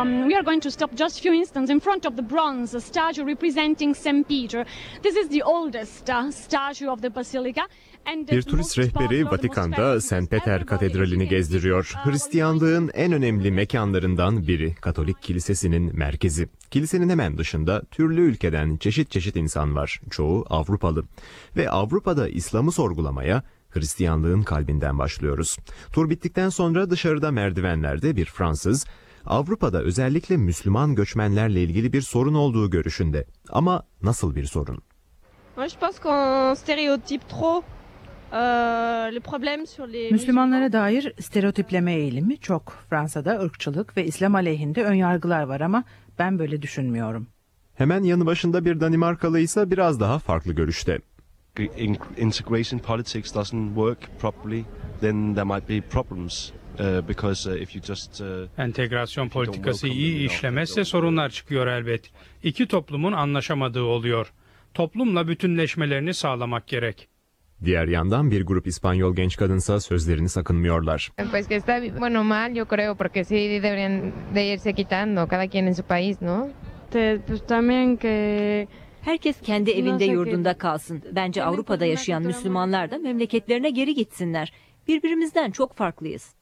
Um, we are going to stop just a few instants in front of the bronze statue representing St. Peter. This is the oldest uh, statue of the basilica. Bir turist rehberi Vatikan'da St. Peter Katedrali'ni gezdiriyor. Hristiyanlığın en önemli mekanlarından biri Katolik Kilisesi'nin merkezi. Kilisenin hemen dışında türlü ülkeden çeşit çeşit insan var. Çoğu Avrupalı. Ve Avrupa'da İslam'ı sorgulamaya Hristiyanlığın kalbinden başlıyoruz. Tur bittikten sonra dışarıda merdivenlerde bir Fransız, Avrupa'da özellikle Müslüman göçmenlerle ilgili bir sorun olduğu görüşünde. Ama nasıl bir sorun? Moi, je pense qu'on stéréotype trop euh, le problème sur les Müslümanlara dair stereotipleme eğilimi çok. Fransa'da ırkçılık ve İslam aleyhinde önyargılar var ama ben böyle düşünmüyorum. Hemen yanı başında bir Danimarkalı ise biraz daha farklı görüşte. in- integration politics doesn't work properly, then there might be problems. Because uh, if you just uh, Entegrasyon politikası iyi işlemezse sorunlar çıkıyor elbet. İki toplumun anlaşamadığı oluyor. Toplumla bütünleşmelerini sağlamak gerek. Diğer yandan bir grup İspanyol genç kadınsa sözlerini sakınmıyorlar. Pues que está bi- bueno mal, yo creo, porque sí deberían de irse quitando cada quien en su país, ¿no? Te- pues también que Herkes kendi evinde yurdunda kalsın. Bence Avrupa'da yaşayan Müslümanlar da memleketlerine geri gitsinler. Birbirimizden çok farklıyız.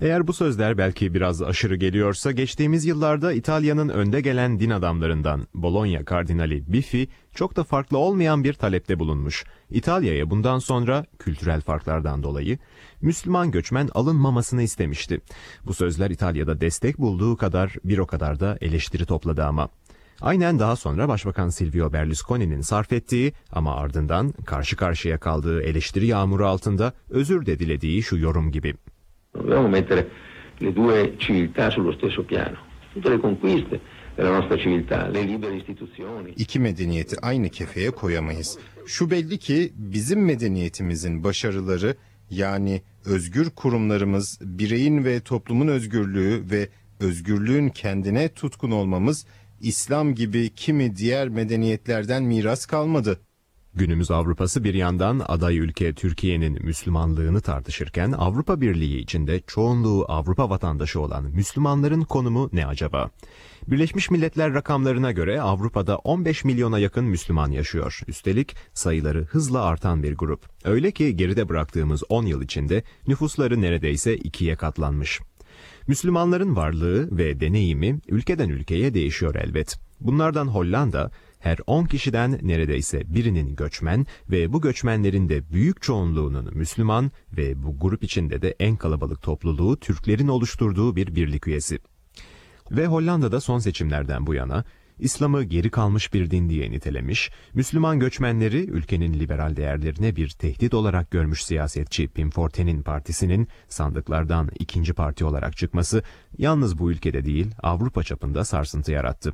Eğer bu sözler belki biraz aşırı geliyorsa geçtiğimiz yıllarda İtalya'nın önde gelen din adamlarından Bologna Kardinali Biffi çok da farklı olmayan bir talepte bulunmuş. İtalya'ya bundan sonra kültürel farklardan dolayı Müslüman göçmen alınmamasını istemişti. Bu sözler İtalya'da destek bulduğu kadar bir o kadar da eleştiri topladı ama. Aynen daha sonra Başbakan Silvio Berlusconi'nin sarf ettiği ama ardından karşı karşıya kaldığı eleştiri yağmuru altında özür de dilediği şu yorum gibi. Dobbiamo mettere le due civiltà sullo stesso piano. Tutte le conquiste della nostra civiltà, le libere istituzioni. İki medeniyeti aynı kefeye koyamayız. Şu belli ki bizim medeniyetimizin başarıları yani özgür kurumlarımız, bireyin ve toplumun özgürlüğü ve özgürlüğün kendine tutkun olmamız İslam gibi kimi diğer medeniyetlerden miras kalmadı. Günümüz Avrupası bir yandan aday ülke Türkiye'nin Müslümanlığını tartışırken Avrupa Birliği içinde çoğunluğu Avrupa vatandaşı olan Müslümanların konumu ne acaba? Birleşmiş Milletler rakamlarına göre Avrupa'da 15 milyona yakın Müslüman yaşıyor. Üstelik sayıları hızla artan bir grup. Öyle ki geride bıraktığımız 10 yıl içinde nüfusları neredeyse ikiye katlanmış. Müslümanların varlığı ve deneyimi ülkeden ülkeye değişiyor elbet. Bunlardan Hollanda her 10 kişiden neredeyse birinin göçmen ve bu göçmenlerin de büyük çoğunluğunun Müslüman ve bu grup içinde de en kalabalık topluluğu Türklerin oluşturduğu bir birlik üyesi. Ve Hollanda'da son seçimlerden bu yana İslam'ı geri kalmış bir din diye nitelemiş, Müslüman göçmenleri ülkenin liberal değerlerine bir tehdit olarak görmüş siyasetçi Pim Fortuyn'in partisinin sandıklardan ikinci parti olarak çıkması yalnız bu ülkede değil Avrupa çapında sarsıntı yarattı.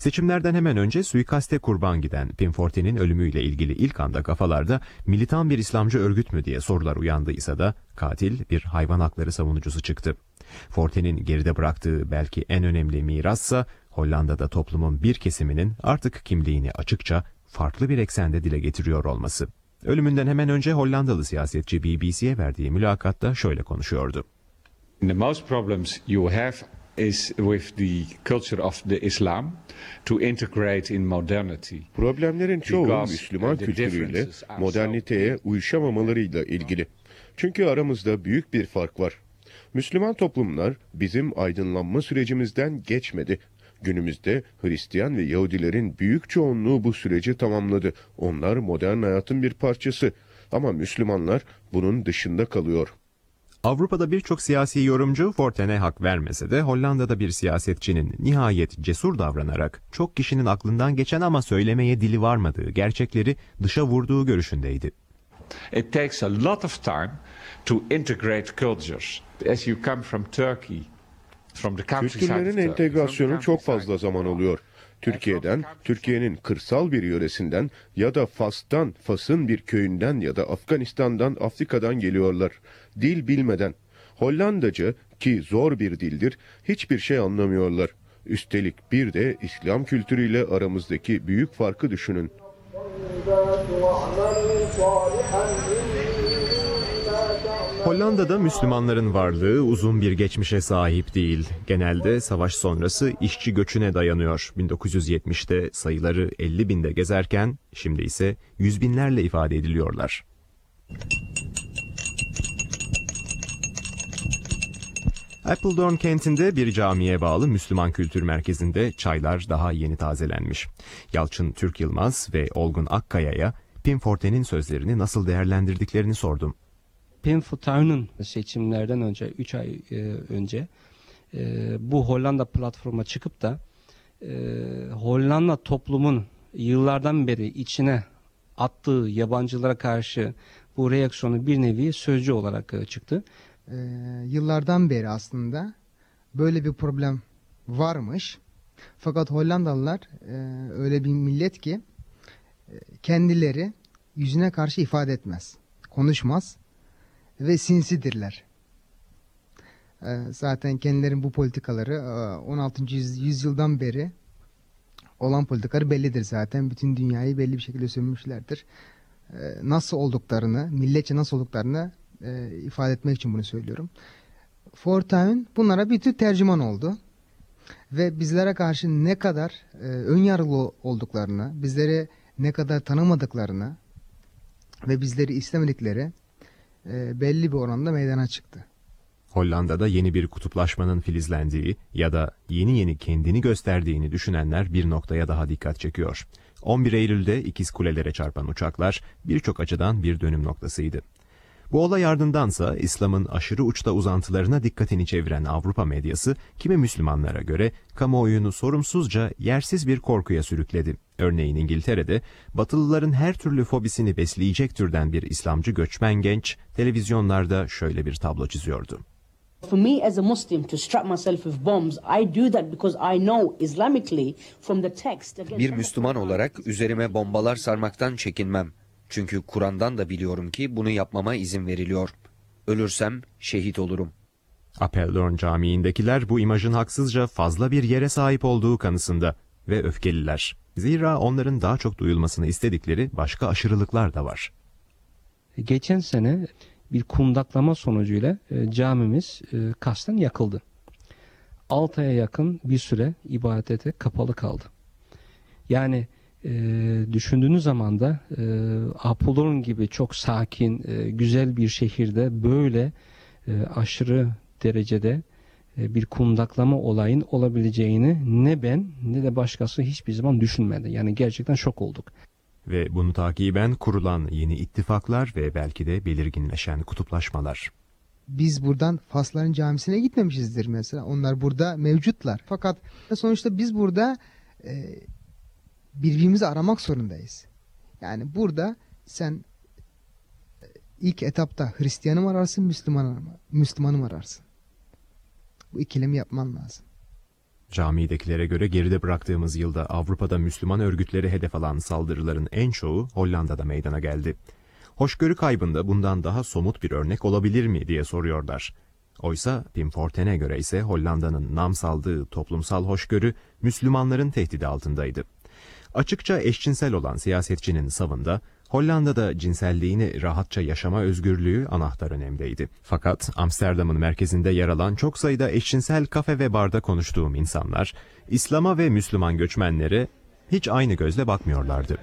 Seçimlerden hemen önce suikaste kurban giden Pim Fortuyn'in ölümüyle ilgili ilk anda kafalarda militan bir İslamcı örgüt mü diye sorular uyandıysa da katil bir hayvan hakları savunucusu çıktı. Fortuyn'in geride bıraktığı belki en önemli mirassa Hollanda'da toplumun bir kesiminin artık kimliğini açıkça farklı bir eksende dile getiriyor olması. Ölümünden hemen önce Hollandalı siyasetçi BBC'ye verdiği mülakatta şöyle konuşuyordu. The most problems you have is with the culture of the Islam to integrate in modernity. Problemlerin çoğu Müslüman kültürüyle moderniteye uyuşamamalarıyla ilgili. Çünkü aramızda büyük bir fark var. Müslüman toplumlar bizim aydınlanma sürecimizden geçmedi. Günümüzde Hristiyan ve Yahudilerin büyük çoğunluğu bu süreci tamamladı. Onlar modern hayatın bir parçası. Ama Müslümanlar bunun dışında kalıyor. Avrupa'da birçok siyasi yorumcu Forten'e hak vermese de Hollanda'da bir siyasetçinin nihayet cesur davranarak çok kişinin aklından geçen ama söylemeye dili varmadığı gerçekleri dışa vurduğu görüşündeydi. It takes a lot of time to integrate cultures. As you come from Turkey, from the countryside Kültürlerin entegrasyonu çok fazla zaman Turkey. Türkiye'den, Türkiye'nin kırsal bir yöresinden ya da Fas'tan, Fas'ın bir köyünden ya da Afganistan'dan, Afrika'dan geliyorlar. Dil bilmeden. Hollandaca ki zor bir dildir, hiçbir şey anlamıyorlar. Üstelik bir de İslam kültürüyle aramızdaki büyük farkı düşünün. Hollanda'da Müslümanların varlığı uzun bir geçmişe sahip değil. Genelde savaş sonrası işçi göçüne dayanıyor. 1970'te sayıları 50 binde gezerken şimdi ise yüz binlerle ifade ediliyorlar. Appledorn kentinde bir camiye bağlı Müslüman Kültür Merkezi'nde çaylar daha yeni tazelenmiş. Yalçın Türk Yılmaz ve Olgun Akkaya'ya Pimforte'nin sözlerini nasıl değerlendirdiklerini sordum. Pim Fortuyn'un seçimlerden önce 3 ay e, önce e, bu Hollanda platforma çıkıp da e, Hollanda toplumun yıllardan beri içine attığı yabancılara karşı bu reaksiyonu bir nevi sözcü olarak e, çıktı. Ee, yıllardan beri aslında böyle bir problem varmış. Fakat Hollandalılar e, öyle bir millet ki e, kendileri yüzüne karşı ifade etmez, konuşmaz ve sinsidirler. E, zaten kendilerinin bu politikaları e, 16. yüz- yüzyıldan beri olan politikaları bellidir zaten. Bütün dünyayı belli bir şekilde sömürmüşlerdir. E, nasıl olduklarını, milletçe nasıl olduklarını e, ifade etmek için bunu söylüyorum. Fortuyn bunlara bir tür tercüman oldu. Ve bizlere karşı ne kadar e, ön yargılı olduklarını, bizleri ne kadar tanımadıklarını ve bizleri istemedikleri e, belli bir oranda meydana çıktı. Hollanda'da yeni bir kutuplaşmanın filizlendiği ya da yeni yeni kendini gösterdiğini düşünenler bir noktaya daha dikkat çekiyor. 11 Eylül'de ikiz kulelere çarpan uçaklar birçok açıdan bir dönüm noktasıydı. Bu olay ardındansa İslam'ın aşırı uçta uzantılarına dikkatini çeviren Avrupa medyası kimi Müslümanlara göre kamuoyunu sorumsuzca yersiz bir korkuya sürükledi. Örneğin İngiltere'de Batılıların her türlü fobisini besleyecek türden bir İslamcı göçmen genç televizyonlarda şöyle bir tablo çiziyordu. For me as a Muslim to strap myself with bombs, I do that because I know Islamically from the text. against- Bir Müslüman olarak üzerime bombalar sarmaktan çekinmem. Çünkü Kur'an'dan da biliyorum ki bunu yapmama izin veriliyor. Ölürsem şehit olurum. Apeldoorn Camii'ndekiler bu imajın haksızca fazla bir yere sahip olduğu kanısında ve öfkeliler. Zira onların daha çok duyulmasını istedikleri başka aşırılıklar da var. Geçen sene bir kundaklama sonucuyla e, camimiz e, kasten yakıldı. 6 aya yakın bir süre ibadete kapalı kaldı. Yani e, düşündüğünüz zaman da e, Apollon gibi çok sakin, e, güzel bir şehirde böyle e, aşırı derecede bir kundaklama olayın olabileceğini ne ben ne de başkası hiçbir zaman düşünmedi. Yani gerçekten şok olduk. Ve bunu takiben kurulan yeni ittifaklar ve belki de belirginleşen kutuplaşmalar. Biz buradan Fasların camisine gitmemişizdir mesela. Onlar burada mevcutlar. Fakat sonuçta biz burada e, birbirimizi aramak zorundayız. Yani burada sen e, ilk etapta Hristiyanı mı ararsın, Müslümanı mı, Müslümanı mı ararsın? Bu ikilemi yapman lazım. Camidekilere göre geride bıraktığımız yılda Avrupa'da Müslüman örgütleri hedef alan saldırıların en çoğu Hollanda'da meydana geldi. Hoşgörü kaybında bundan daha somut bir örnek olabilir mi diye soruyorlar. Oysa Pim Forten'e göre ise Hollanda'nın nam saldığı toplumsal hoşgörü Müslümanların tehdidi altındaydı. Açıkça eşcinsel olan siyasetçinin savında Hollanda'da cinselliğini rahatça yaşama özgürlüğü anahtar önemdeydi. Fakat Amsterdam'ın merkezinde yer alan çok sayıda eşcinsel kafe ve barda konuştuğum insanlar, İslam'a ve Müslüman göçmenlere hiç aynı gözle bakmıyorlardı.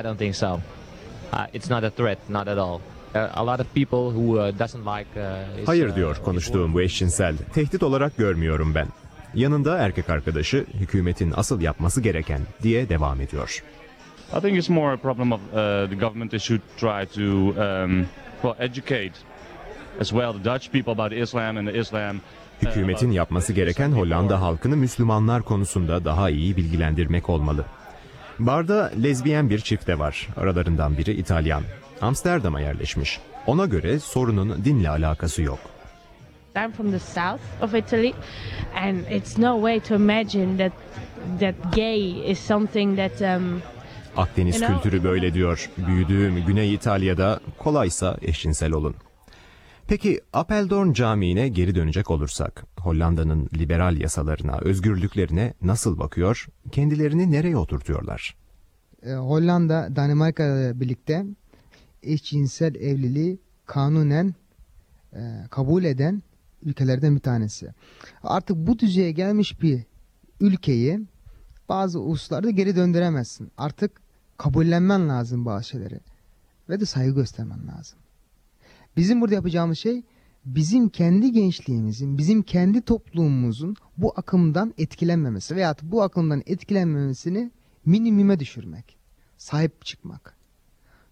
I don't think so. Uh, it's not a threat, not at all. Uh. Uh, his, Hayır uh, diyor konuştuğum bu eşcinsel. Tehdit olarak görmüyorum ben. Yanında erkek arkadaşı hükümetin asıl yapması gereken diye devam ediyor. I think it's more a problem of uh, the government. They should try to um, well educate as well the Dutch people about Islam and the Islam. uh, Hükümetin yapması gereken Hollanda halkını Müslümanlar konusunda daha iyi bilgilendirmek olmalı. Barda lezbiyen bir çift de var. Aralarından biri İtalyan. Amsterdam'a yerleşmiş. Ona göre sorunun dinle alakası yok. I'm from the south of Italy, and it's no way to imagine that that gay is something that um, Akdeniz You know- kültürü böyle diyor. Büyüdüğüm Güney İtalya'da kolaysa eşcinsel olun. Peki Apeldoorn Camii'ne geri dönecek olursak, Hollanda'nın liberal yasalarına, özgürlüklerine nasıl bakıyor, kendilerini nereye oturtuyorlar? e, Hollanda Danimarka ile birlikte eşcinsel evliliği kanunen e, kabul eden ülkelerden bir tanesi. Artık bu düzeye gelmiş bir ülkeyi bazı hususlarda geri döndüremezsin. Artık kabullenmen lazım bazı şeyleri. Ve de saygı göstermen lazım. Bizim burada yapacağımız şey bizim kendi gençliğimizin, bizim kendi toplumumuzun bu akımdan etkilenmemesi veya bu akımdan etkilenmemesini minimüme düşürmek. Sahip çıkmak.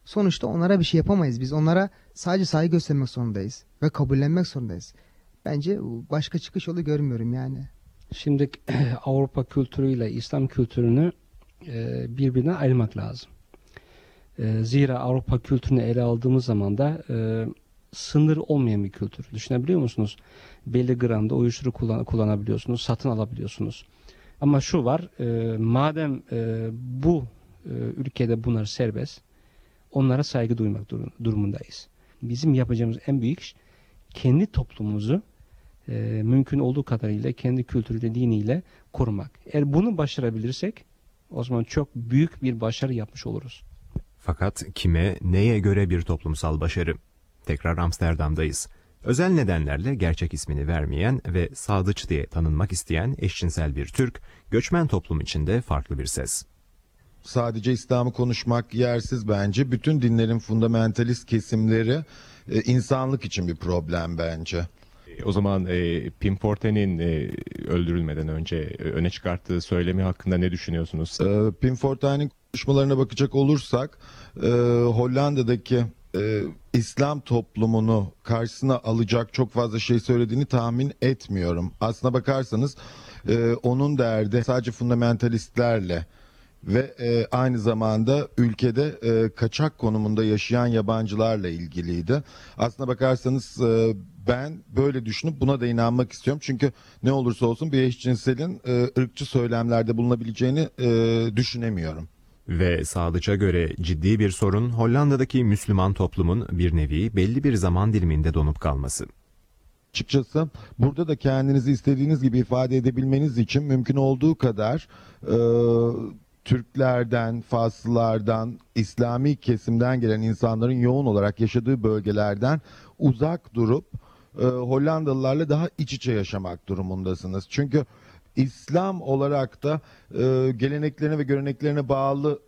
Sonuçta onlara bir şey yapamayız. Biz onlara sadece saygı göstermek zorundayız ve kabullenmek zorundayız. Bence başka çıkış yolu görmüyorum yani. Şimdi Avrupa kültürüyle İslam kültürünü e, birbirine ayırmak lazım. E, zira Avrupa kültürünü ele aldığımız zaman da e, sınır olmayan bir kültür. Düşünebiliyor musunuz? Belli gramda uyuşturucu kullan kullanabiliyorsunuz, satın alabiliyorsunuz. Ama şu var, e, madem e, bu e, ülkede bunlar serbest, onlara saygı duymak durum, durumundayız. Bizim yapacağımız en büyük iş, kendi toplumumuzu e, mümkün olduğu kadarıyla kendi kültürüyle, diniyle korumak. Eğer bunu başarabilirsek, o zaman çok büyük bir başarı yapmış oluruz. Fakat kime, neye göre bir toplumsal başarı? Tekrar Amsterdam'dayız. Özel nedenlerle gerçek ismini vermeyen ve sadıç diye tanınmak isteyen eşcinsel bir Türk, göçmen toplum içinde farklı bir ses. Sadece İslam'ı konuşmak yersiz bence. Bütün dinlerin fundamentalist kesimleri e, insanlık için bir problem bence. O zaman e, Pim Fortuyn'in e, öldürülmeden önce e, öne çıkarttığı söylemi hakkında ne düşünüyorsunuz? E, Pim Fortuyn'in konuşmalarına bakacak olursak e, Hollanda'daki e, İslam toplumunu karşısına alacak çok fazla şey söylediğini tahmin etmiyorum. Aslına bakarsanız e, onun derdi sadece fundamentalistlerle ve e, aynı zamanda ülkede e, kaçak konumunda yaşayan yabancılarla ilgiliydi. Aslına bakarsanız e, ben böyle düşünüp buna da inanmak istiyorum. Çünkü ne olursa olsun bir eşcinselin e, ırkçı söylemlerde bulunabileceğini e, düşünemiyorum. Ve Sadıç'a göre ciddi bir sorun Hollanda'daki Müslüman toplumun bir nevi belli bir zaman diliminde donup kalması. Açıkçası burada da kendinizi istediğiniz gibi ifade edebilmeniz için mümkün olduğu kadar e, Türklerden, Faslılardan, İslami kesimden gelen insanların yoğun olarak yaşadığı bölgelerden uzak durup e, Hollandalılarla daha iç içe yaşamak durumundasınız. Çünkü İslam olarak da e, geleneklerine ve göreneklerine bağlı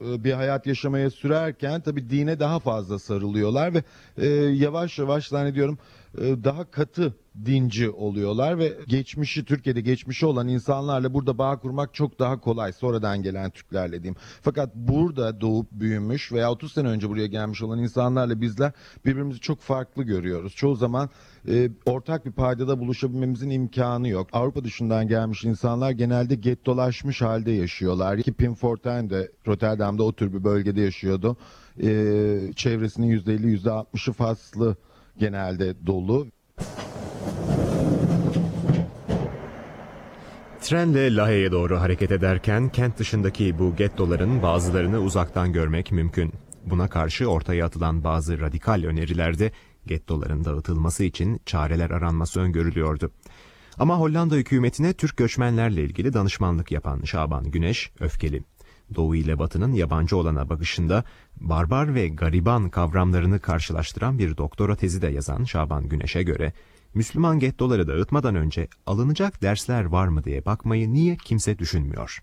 bir hayat yaşamaya sürerken tabi dine daha fazla sarılıyorlar ve e, yavaş yavaş zannediyorum e, daha katı dinci oluyorlar ve geçmişi Türkiye'de geçmişi olan insanlarla burada bağ kurmak çok daha kolay sonradan gelen Türklerle diyeyim. Fakat burada doğup büyümüş veya 30 sene önce buraya gelmiş olan insanlarla bizler birbirimizi çok farklı görüyoruz. Çoğu zaman e, ortak bir paydada buluşabilmemizin imkanı yok. Avrupa dışından gelmiş insanlar genelde gettolaşmış halde yaşıyorlar. Ki Pim Fortuyn de Rotterdam'da o tür bir bölgede yaşıyordu. E, çevresinin %50 %60'ı faslı genelde dolu. Trenle Lahey'e doğru hareket ederken kent dışındaki bu gettoların bazılarını uzaktan görmek mümkün. Buna karşı ortaya atılan bazı radikal önerilerde gettoların dağıtılması için çareler aranması öngörülüyordu. Ama Hollanda hükümetine Türk göçmenlerle ilgili danışmanlık yapan Şaban Güneş öfkeli. Doğu ile Batı'nın yabancı olana bakışında barbar ve gariban kavramlarını karşılaştıran bir doktora tezi de yazan Şaban Güneş'e göre Müslüman gettoları dağıtmadan önce alınacak dersler var mı diye bakmayı niye kimse düşünmüyor?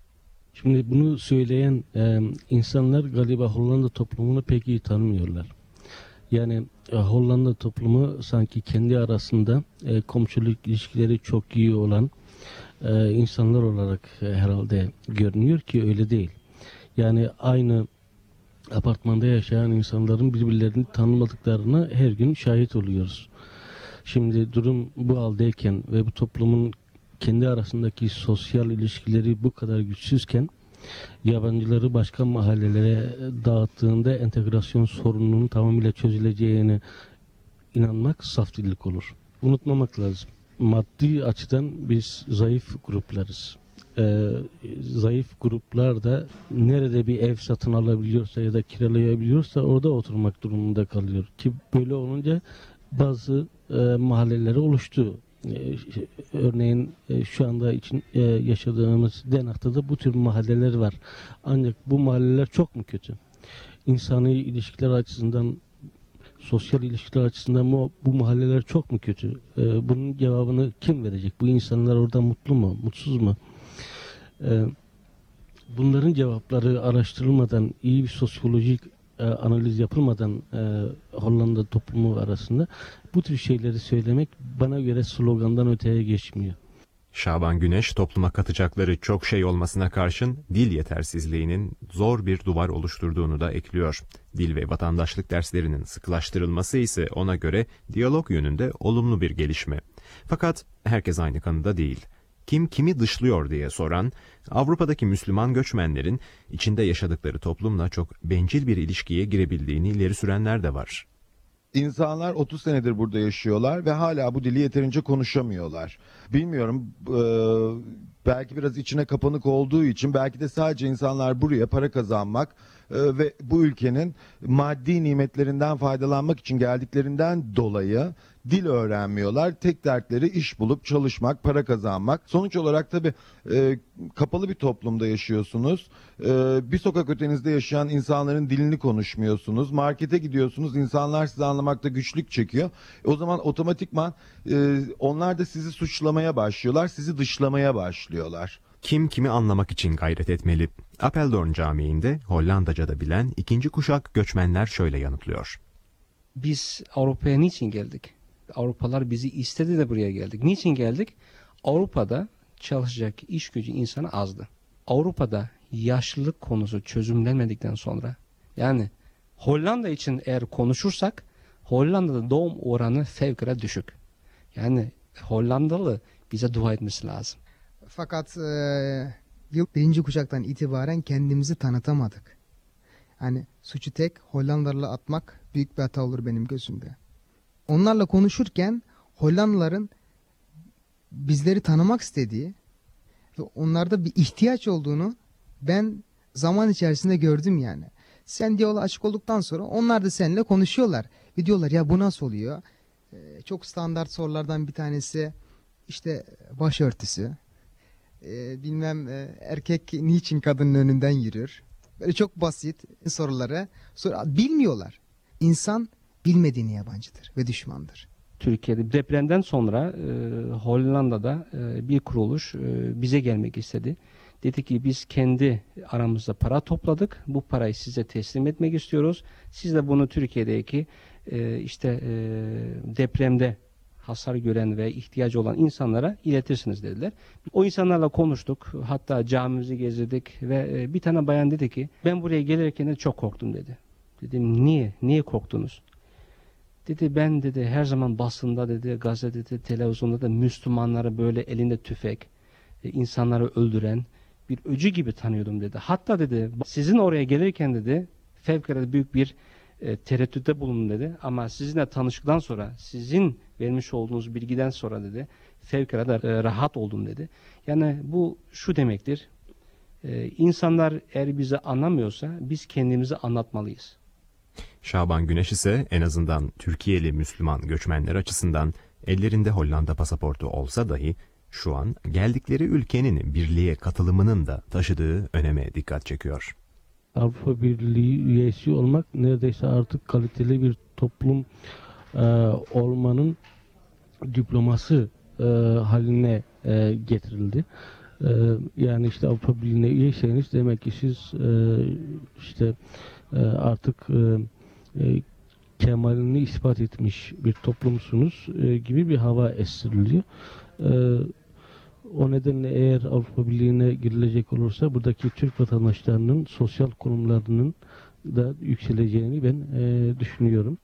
Şimdi bunu söyleyen e, insanlar galiba Hollanda toplumunu pek iyi tanımıyorlar. Yani e, Hollanda toplumu sanki kendi arasında e, komşuluk ilişkileri çok iyi olan e, insanlar olarak e, herhalde görünüyor ki öyle değil. Yani aynı apartmanda yaşayan insanların birbirlerini tanımadıklarına her gün şahit oluyoruz. Şimdi durum bu haldeyken ve bu toplumun kendi arasındaki sosyal ilişkileri bu kadar güçsüzken yabancıları başka mahallelere dağıttığında entegrasyon sorununun tamamıyla çözüleceğine inanmak saftilik olur. Unutmamak lazım. Maddi açıdan biz zayıf gruplarız. Ee, zayıf gruplar da nerede bir ev satın alabiliyorsa ya da kiralayabiliyorsa orada oturmak durumunda kalıyor. Ki böyle olunca bazı e, mahalleleri oluştu. E, örneğin e, şu anda için e, yaşadığımız Den Haag'ta bu tür mahalleler var. Ancak bu mahalleler çok mu kötü? İnsani ilişkiler açısından sosyal ilişkiler açısından bu, bu mahalleler çok mu kötü? E, bunun cevabını kim verecek? Bu insanlar orada mutlu mu, mutsuz mu? E, bunların cevapları araştırılmadan, iyi bir sosyolojik e, analiz yapılmadan e, Hollanda toplumu arasında bu tür şeyleri söylemek bana göre slogandan öteye geçmiyor. Şaban Güneş topluma katacakları çok şey olmasına karşın dil yetersizliğinin zor bir duvar oluşturduğunu da ekliyor. Dil ve vatandaşlık derslerinin sıkılaştırılması ise ona göre diyalog yönünde olumlu bir gelişme. Fakat herkes aynı kanıda değil. Kim kimi dışlıyor diye soran, Avrupa'daki Müslüman göçmenlerin içinde yaşadıkları toplumla çok bencil bir ilişkiye girebildiğini ileri sürenler de var. İnsanlar 30 senedir burada yaşıyorlar ve hala bu dili yeterince konuşamıyorlar. Bilmiyorum e, belki biraz içine kapanık olduğu için belki de sadece insanlar buraya para kazanmak e, ve bu ülkenin maddi nimetlerinden faydalanmak için geldiklerinden dolayı dil öğrenmiyorlar. Tek dertleri iş bulup çalışmak, para kazanmak. Sonuç olarak tabii e, kapalı bir toplumda yaşıyorsunuz. E, bir sokak ötenizde yaşayan insanların dilini konuşmuyorsunuz. Markete gidiyorsunuz, insanlar sizi anlamakta güçlük çekiyor. E, o zaman otomatikman e, onlar da sizi suçlamaya başlıyorlar, sizi dışlamaya başlıyorlar. Kim kimi anlamak için gayret etmeli. Apeldoorn Camii'nde Hollandaca'da bilen ikinci kuşak göçmenler şöyle yanıtlıyor. Biz Avrupa'ya niçin geldik? Avrupalar bizi istedi de buraya geldik. Niçin geldik? Avrupa'da çalışacak iş gücü insanı azdı. Avrupa'da yaşlılık konusu çözümlenmedikten sonra yani Hollanda için eğer konuşursak Hollanda'da doğum oranı fevkalade düşük. Yani Hollandalı bize dua etmesi lazım. Fakat e, birinci kuşaktan itibaren kendimizi tanıtamadık. Hani suçu tek Hollandalılarla atmak büyük bir hata olur benim gözümde. Onlarla konuşurken Hollandalıların bizleri tanımak istediği ve onlarda bir ihtiyaç olduğunu ben zaman içerisinde gördüm yani. Sen diyaloğa açık olduktan sonra onlar da seninle konuşuyorlar. Ve diyorlar ya bu nasıl oluyor? Ee, çok standart sorulardan bir tanesi işte başörtüsü. Ee, bilmem e, erkek niçin kadının önünden yürür? Böyle çok basit soruları sor bilmiyorlar. İnsan bilmediğini yabancıdır ve düşmandır. Türkiye'de depremden sonra e, Hollanda'da e, bir kuruluş e, bize gelmek istedi. Dedi ki biz kendi aramızda para topladık. Bu parayı size teslim etmek istiyoruz. Siz de bunu Türkiye'deki e, işte e, depremde hasar gören ve ihtiyacı olan insanlara iletirsiniz dediler. O insanlarla konuştuk. Hatta camimizi gezdirdik ve e, bir tane bayan dedi ki ben buraya gelirken de çok korktum dedi. Dedim niye? Niye korktunuz? Dedi ben dedi her zaman basında dedi gazetede televizyonda da Müslümanları böyle elinde tüfek e, insanları öldüren bir öcü gibi tanıyordum dedi. Hatta dedi sizin oraya gelirken dedi fevkalade büyük bir e, tereddütte bulundum dedi. Ama sizinle tanıştıktan sonra sizin vermiş olduğunuz bilgiden sonra dedi fevkalade e, rahat oldum dedi. Yani bu şu demektir. E, insanlar eğer bizi anlamıyorsa biz kendimizi anlatmalıyız. Şaban Güneş ise en azından Türkiye'li Müslüman göçmenler açısından ellerinde Hollanda pasaportu olsa dahi şu an geldikleri ülkenin birliğe katılımının da taşıdığı öneme dikkat çekiyor. Avrupa Birliği üyesi olmak neredeyse artık kaliteli bir toplum e, olmanın diploması e, haline e, getirildi. E, yani işte Avrupa Birliği'ne üyeyseniz demek ki siz e, işte e, artık e, e, kemalini ispat etmiş bir toplumsunuz e, gibi bir hava estiriliyor. E, o nedenle eğer Avrupa Birliği'ne girilecek olursa buradaki Türk vatandaşlarının sosyal konumlarının da yükseleceğini ben e, düşünüyorum.